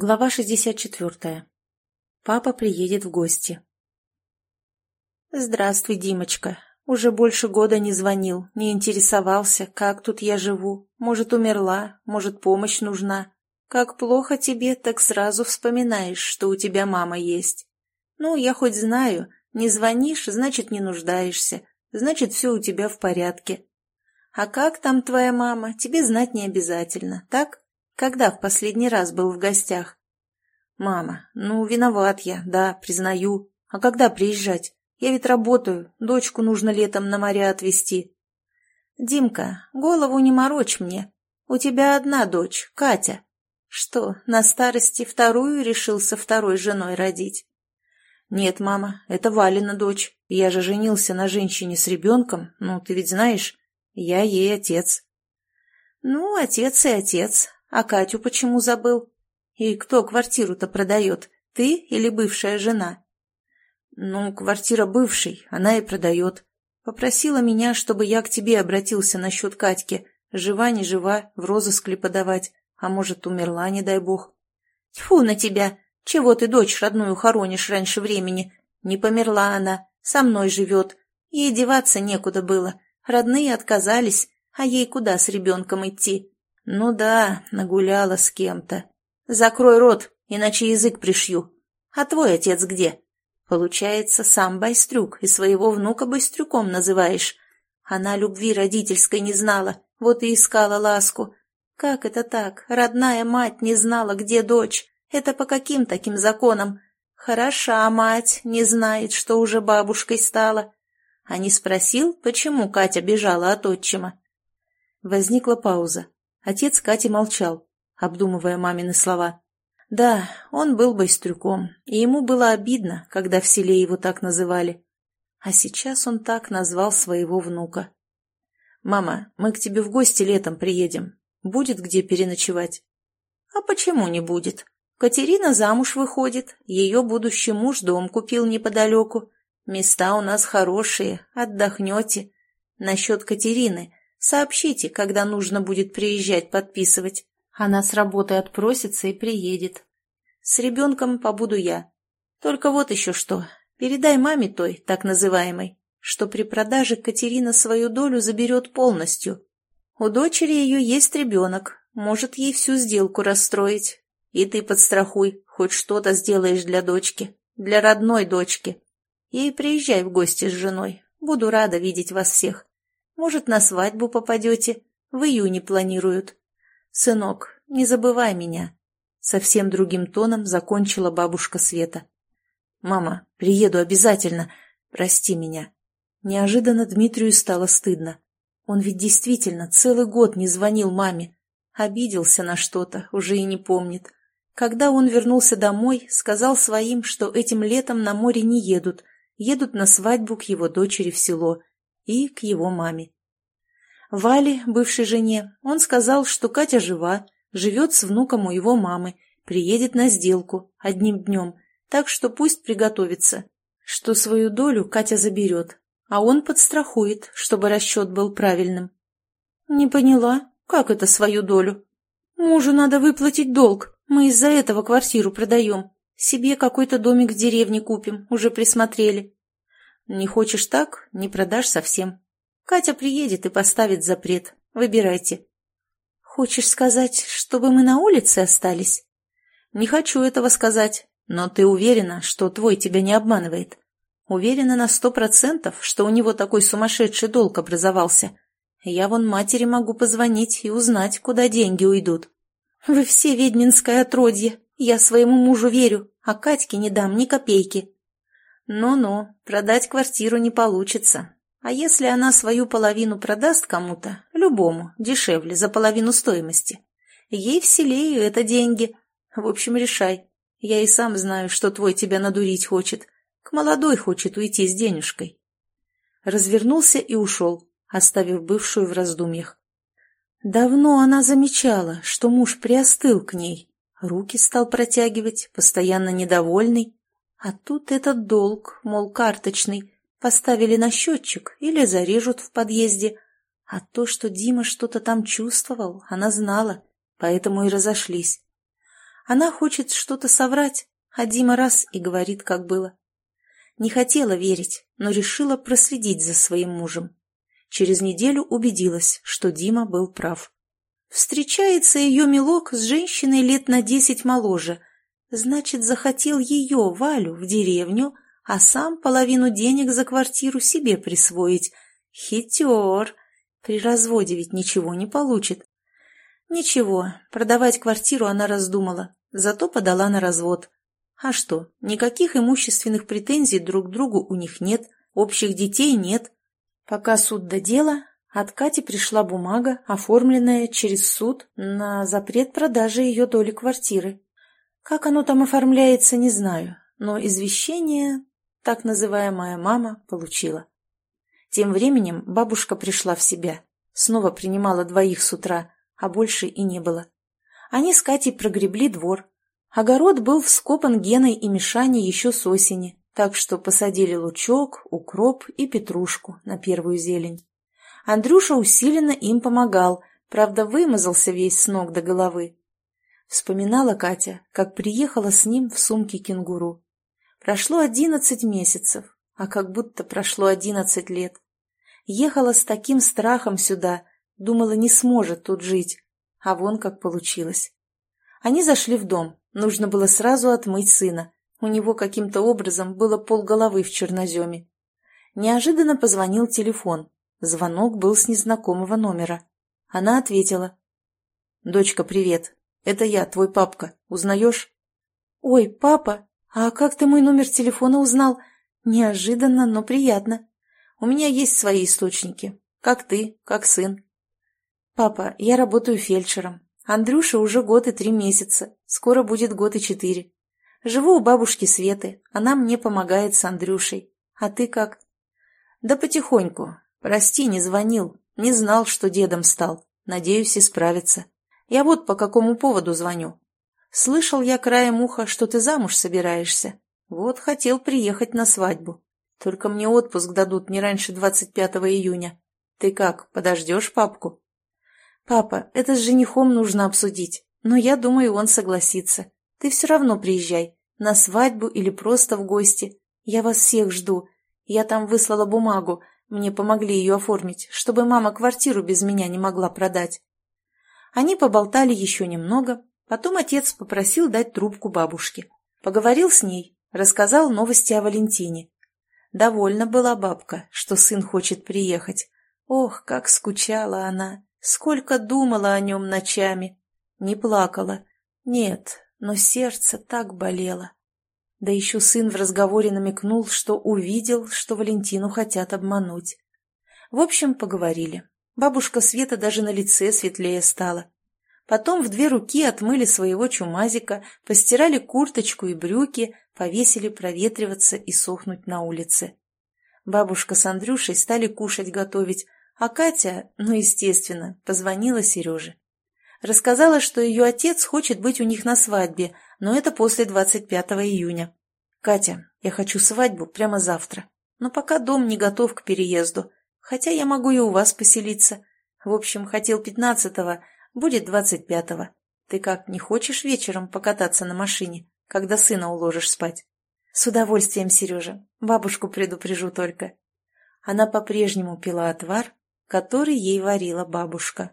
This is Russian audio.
Глава 64. Папа приедет в гости. «Здравствуй, Димочка. Уже больше года не звонил, не интересовался, как тут я живу. Может, умерла, может, помощь нужна. Как плохо тебе, так сразу вспоминаешь, что у тебя мама есть. Ну, я хоть знаю, не звонишь, значит, не нуждаешься, значит, все у тебя в порядке. А как там твоя мама, тебе знать не обязательно, так?» Когда в последний раз был в гостях? Мама, ну, виноват я, да, признаю. А когда приезжать? Я ведь работаю, дочку нужно летом на моря отвезти. Димка, голову не морочь мне. У тебя одна дочь, Катя. Что, на старости вторую решился второй женой родить? Нет, мама, это Валина дочь. Я же женился на женщине с ребенком, ну, ты ведь знаешь, я ей отец. Ну, отец и отец, а Катю почему забыл? И кто квартиру-то продает, ты или бывшая жена? Ну, квартира бывшей, она и продает. Попросила меня, чтобы я к тебе обратился насчет Катьки. Жива, не жива, в розыск ли подавать, а может, умерла, не дай бог. Тьфу на тебя! Чего ты дочь родную хоронишь раньше времени? Не померла она, со мной живет. Ей деваться некуда было. Родные отказались, а ей куда с ребенком идти? «Ну да, нагуляла с кем-то. Закрой рот, иначе язык пришью. А твой отец где?» «Получается, сам Байстрюк и своего внука Байстрюком называешь. Она любви родительской не знала, вот и искала ласку. Как это так? Родная мать не знала, где дочь. Это по каким таким законам? Хороша мать, не знает, что уже бабушкой стала. А не спросил, почему Катя бежала от отчима?» Возникла пауза. Отец Кати молчал, обдумывая мамины слова. Да, он был байстрюком, и ему было обидно, когда в селе его так называли. А сейчас он так назвал своего внука. «Мама, мы к тебе в гости летом приедем. Будет где переночевать?» «А почему не будет? Катерина замуж выходит, ее будущий муж дом купил неподалеку. Места у нас хорошие, отдохнете. Насчет Катерины Сообщите, когда нужно будет приезжать подписывать. Она с работы отпросится и приедет. С ребенком побуду я. Только вот еще что. Передай маме той, так называемой, что при продаже Катерина свою долю заберет полностью. У дочери ее есть ребенок, может ей всю сделку расстроить. И ты подстрахуй, хоть что-то сделаешь для дочки, для родной дочки. И приезжай в гости с женой. Буду рада видеть вас всех. Может, на свадьбу попадете. В июне планируют. Сынок, не забывай меня. Совсем другим тоном закончила бабушка Света. Мама, приеду обязательно. Прости меня. Неожиданно Дмитрию стало стыдно. Он ведь действительно целый год не звонил маме. Обиделся на что-то, уже и не помнит. Когда он вернулся домой, сказал своим, что этим летом на море не едут, едут на свадьбу к его дочери в село и к его маме. Вале, бывшей жене, он сказал, что Катя жива, живет с внуком у его мамы, приедет на сделку одним днем, так что пусть приготовится, что свою долю Катя заберет, а он подстрахует, чтобы расчет был правильным. «Не поняла, как это свою долю? Мужу надо выплатить долг, мы из-за этого квартиру продаем, себе какой-то домик в деревне купим, уже присмотрели». Не хочешь так, не продашь совсем. Катя приедет и поставит запрет. Выбирайте. Хочешь сказать, чтобы мы на улице остались? Не хочу этого сказать, но ты уверена, что твой тебя не обманывает? Уверена на сто процентов, что у него такой сумасшедший долг образовался. Я вон матери могу позвонить и узнать, куда деньги уйдут. Вы все ведьминское отродье. Я своему мужу верю, а Катьке не дам ни копейки. Ну-ну, продать квартиру не получится. А если она свою половину продаст кому-то, любому, дешевле, за половину стоимости? Ей вселею это деньги. В общем, решай. Я и сам знаю, что твой тебя надурить хочет. К молодой хочет уйти с денежкой. Развернулся и ушел, оставив бывшую в раздумьях. Давно она замечала, что муж приостыл к ней. Руки стал протягивать, постоянно недовольный, а тут этот долг, мол, карточный, поставили на счетчик или зарежут в подъезде. А то, что Дима что-то там чувствовал, она знала, поэтому и разошлись. Она хочет что-то соврать, а Дима раз и говорит, как было. Не хотела верить, но решила проследить за своим мужем. Через неделю убедилась, что Дима был прав. Встречается ее милок с женщиной лет на десять моложе. Значит, захотел ее, Валю, в деревню, а сам половину денег за квартиру себе присвоить. Хитер. При разводе ведь ничего не получит. Ничего, продавать квартиру она раздумала, зато подала на развод. А что, никаких имущественных претензий друг к другу у них нет, общих детей нет. Пока суд до дела, от Кати пришла бумага, оформленная через суд на запрет продажи ее доли квартиры. Как оно там оформляется, не знаю, но извещение так называемая мама получила. Тем временем бабушка пришла в себя, снова принимала двоих с утра, а больше и не было. Они с Катей прогребли двор, Огород был вскопан Геной и Мишаней еще с осени, так что посадили лучок, укроп и петрушку на первую зелень. Андрюша усиленно им помогал, правда, вымазался весь с ног до головы. Вспоминала Катя, как приехала с ним в сумке кенгуру. Прошло одиннадцать месяцев, а как будто прошло одиннадцать лет. Ехала с таким страхом сюда, думала, не сможет тут жить, а вон как получилось. Они зашли в дом. Нужно было сразу отмыть сына. У него каким-то образом было полголовы в черноземе. Неожиданно позвонил телефон. Звонок был с незнакомого номера. Она ответила. «Дочка, привет. Это я, твой папка. Узнаешь?» «Ой, папа, а как ты мой номер телефона узнал? Неожиданно, но приятно. У меня есть свои источники. Как ты, как сын». «Папа, я работаю фельдшером. Андрюше уже год и три месяца, скоро будет год и четыре. Живу у бабушки Светы, она мне помогает с Андрюшей. А ты как? Да потихоньку. Прости, не звонил, не знал, что дедом стал. Надеюсь, исправиться. Я вот по какому поводу звоню. Слышал я краем уха, что ты замуж собираешься. Вот хотел приехать на свадьбу. Только мне отпуск дадут не раньше 25 июня. Ты как, подождешь папку? «Папа, это с женихом нужно обсудить, но я думаю, он согласится. Ты все равно приезжай, на свадьбу или просто в гости. Я вас всех жду. Я там выслала бумагу, мне помогли ее оформить, чтобы мама квартиру без меня не могла продать». Они поболтали еще немного, потом отец попросил дать трубку бабушке. Поговорил с ней, рассказал новости о Валентине. Довольна была бабка, что сын хочет приехать. Ох, как скучала она! Сколько думала о нем ночами. Не плакала. Нет, но сердце так болело. Да еще сын в разговоре намекнул, что увидел, что Валентину хотят обмануть. В общем, поговорили. Бабушка Света даже на лице светлее стала. Потом в две руки отмыли своего чумазика, постирали курточку и брюки, повесили проветриваться и сохнуть на улице. Бабушка с Андрюшей стали кушать готовить, а Катя, ну, естественно, позвонила Сереже. Рассказала, что ее отец хочет быть у них на свадьбе, но это после 25 июня. «Катя, я хочу свадьбу прямо завтра. Но пока дом не готов к переезду. Хотя я могу и у вас поселиться. В общем, хотел 15-го, будет 25-го. Ты как, не хочешь вечером покататься на машине, когда сына уложишь спать?» «С удовольствием, Сережа. Бабушку предупрежу только». Она по-прежнему пила отвар, который ей варила бабушка.